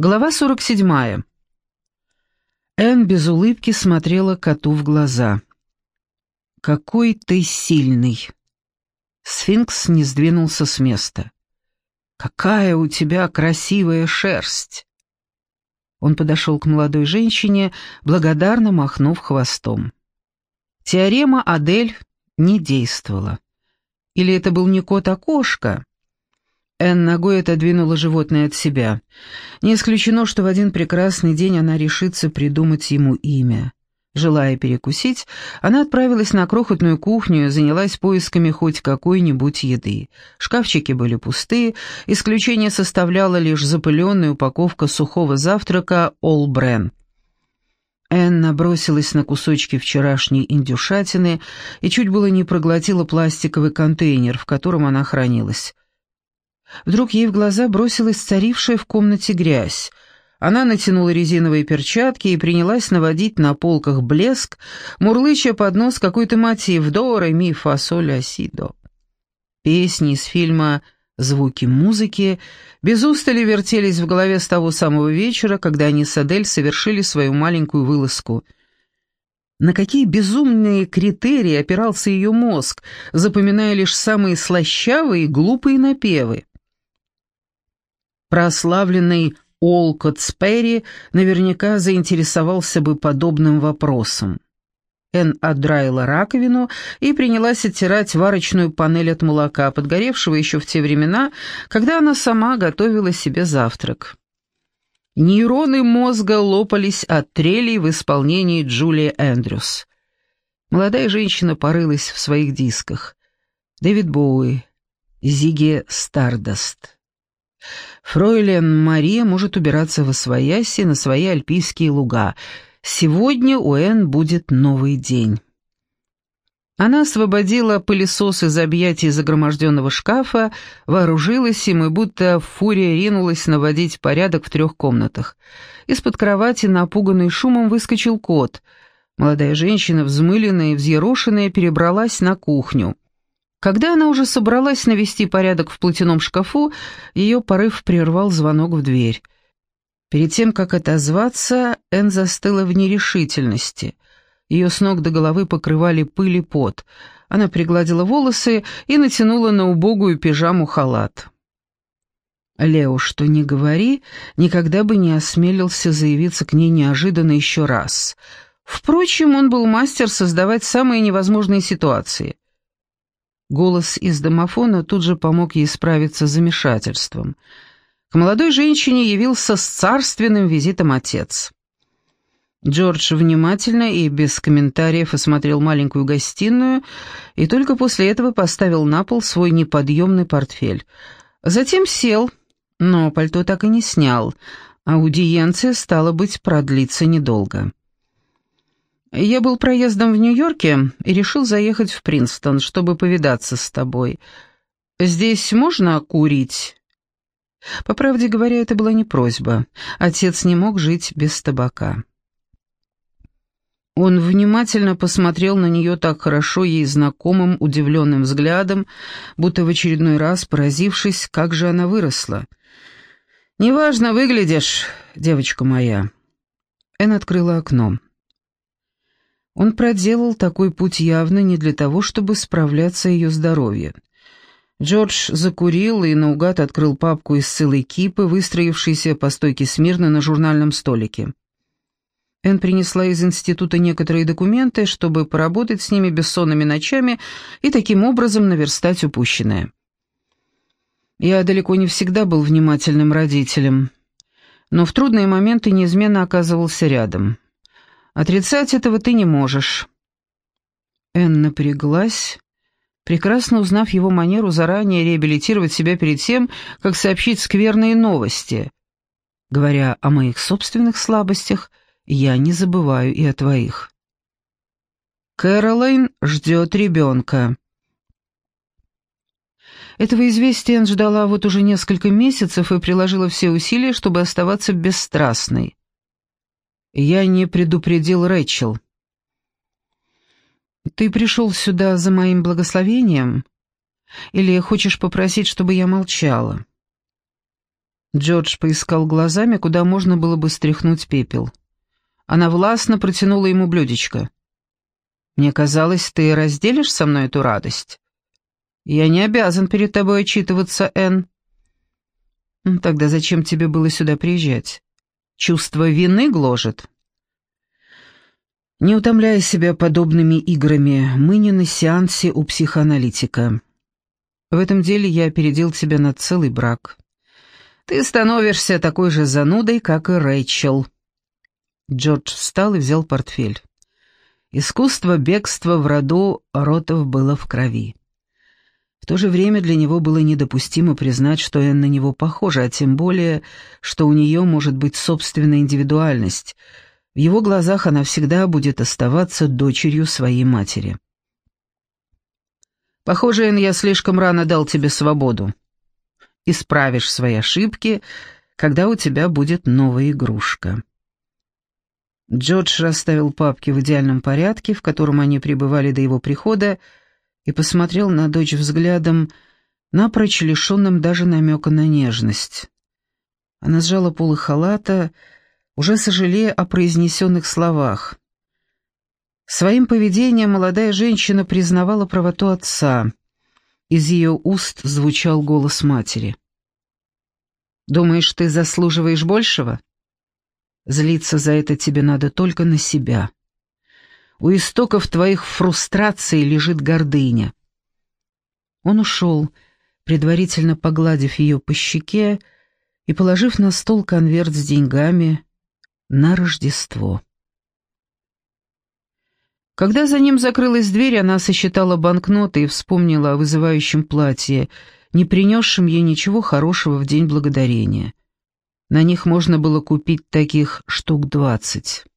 Глава 47. Энн без улыбки смотрела коту в глаза. «Какой ты сильный!» Сфинкс не сдвинулся с места. «Какая у тебя красивая шерсть!» Он подошел к молодой женщине, благодарно махнув хвостом. Теорема Адель не действовала. Или это был не кот, а кошка? Энн ногой отодвинула животное от себя. Не исключено, что в один прекрасный день она решится придумать ему имя. Желая перекусить, она отправилась на крохотную кухню и занялась поисками хоть какой-нибудь еды. Шкафчики были пустые, исключение составляла лишь запыленная упаковка сухого завтрака «All Brand». Энн набросилась на кусочки вчерашней индюшатины и чуть было не проглотила пластиковый контейнер, в котором она хранилась. Вдруг ей в глаза бросилась царившая в комнате грязь. Она натянула резиновые перчатки и принялась наводить на полках блеск, мурлыча под нос какой-то мотив «до, ми, фа, соль, до». Песни из фильма «Звуки музыки» без устали вертелись в голове с того самого вечера, когда они с Адель совершили свою маленькую вылазку. На какие безумные критерии опирался ее мозг, запоминая лишь самые слащавые и глупые напевы. Прославленный Олкот Сперри наверняка заинтересовался бы подобным вопросом. Эн отдраила раковину и принялась оттирать варочную панель от молока, подгоревшего еще в те времена, когда она сама готовила себе завтрак. Нейроны мозга лопались от трелей в исполнении Джулии Эндрюс. Молодая женщина порылась в своих дисках. Дэвид Боуи, Зиги Стардаст. Фройлен Мария может убираться во свояси на свои альпийские луга. Сегодня у Энн будет новый день. Она освободила пылесос из объятий загроможденного шкафа, вооружилась им и будто фурия ринулась наводить порядок в трех комнатах. Из-под кровати, напуганный шумом, выскочил кот. Молодая женщина, взмыленная и взъерошенная, перебралась на кухню. Когда она уже собралась навести порядок в платяном шкафу, ее порыв прервал звонок в дверь. Перед тем, как отозваться, Энн застыла в нерешительности. Ее с ног до головы покрывали пыль и пот. Она пригладила волосы и натянула на убогую пижаму халат. Лео, что не говори, никогда бы не осмелился заявиться к ней неожиданно еще раз. Впрочем, он был мастер создавать самые невозможные ситуации — Голос из домофона тут же помог ей справиться с замешательством. К молодой женщине явился с царственным визитом отец. Джордж внимательно и без комментариев осмотрел маленькую гостиную и только после этого поставил на пол свой неподъемный портфель. Затем сел, но пальто так и не снял. Аудиенция, стало быть, продлится недолго. Я был проездом в Нью-Йорке и решил заехать в Принстон, чтобы повидаться с тобой. Здесь можно курить?» По правде говоря, это была не просьба. Отец не мог жить без табака. Он внимательно посмотрел на нее так хорошо ей знакомым удивленным взглядом, будто в очередной раз поразившись, как же она выросла. «Неважно выглядишь, девочка моя». Эн открыла окно. Он проделал такой путь явно не для того, чтобы справляться ее здоровье. Джордж закурил и наугад открыл папку из целой кипы, выстроившейся по стойке смирно на журнальном столике. Энн принесла из института некоторые документы, чтобы поработать с ними бессонными ночами и таким образом наверстать упущенное. Я далеко не всегда был внимательным родителем, но в трудные моменты неизменно оказывался рядом. Отрицать этого ты не можешь». Энн напряглась, прекрасно узнав его манеру заранее реабилитировать себя перед тем, как сообщить скверные новости. Говоря о моих собственных слабостях, я не забываю и о твоих. Кэролайн ждет ребенка. Этого известия Энн ждала вот уже несколько месяцев и приложила все усилия, чтобы оставаться бесстрастной. Я не предупредил Рэчел. Ты пришел сюда за моим благословением? Или хочешь попросить, чтобы я молчала? Джордж поискал глазами, куда можно было бы стряхнуть пепел. Она властно протянула ему блюдечко. «Мне казалось, ты разделишь со мной эту радость?» «Я не обязан перед тобой отчитываться, Энн». «Тогда зачем тебе было сюда приезжать? Чувство вины гложет?» «Не утомляй себя подобными играми, мы не на сеансе у психоаналитика. В этом деле я опередил тебя на целый брак. Ты становишься такой же занудой, как и Рэйчел». Джордж встал и взял портфель. Искусство бегства в роду Ротов было в крови. То же время для него было недопустимо признать, что Энн на него похожа, а тем более, что у нее может быть собственная индивидуальность. В его глазах она всегда будет оставаться дочерью своей матери. «Похоже, Энн, я слишком рано дал тебе свободу. Исправишь свои ошибки, когда у тебя будет новая игрушка». Джордж расставил папки в идеальном порядке, в котором они пребывали до его прихода, и посмотрел на дочь взглядом, напрочь лишенным даже намека на нежность. Она сжала полы халата, уже сожалея о произнесенных словах. Своим поведением молодая женщина признавала правоту отца. Из ее уст звучал голос матери. «Думаешь, ты заслуживаешь большего?» Злиться за это тебе надо только на себя. У истоков твоих фрустраций лежит гордыня. Он ушел, предварительно погладив ее по щеке и положив на стол конверт с деньгами на Рождество. Когда за ним закрылась дверь, она сосчитала банкноты и вспомнила о вызывающем платье, не принесшем ей ничего хорошего в День Благодарения. На них можно было купить таких штук двадцать.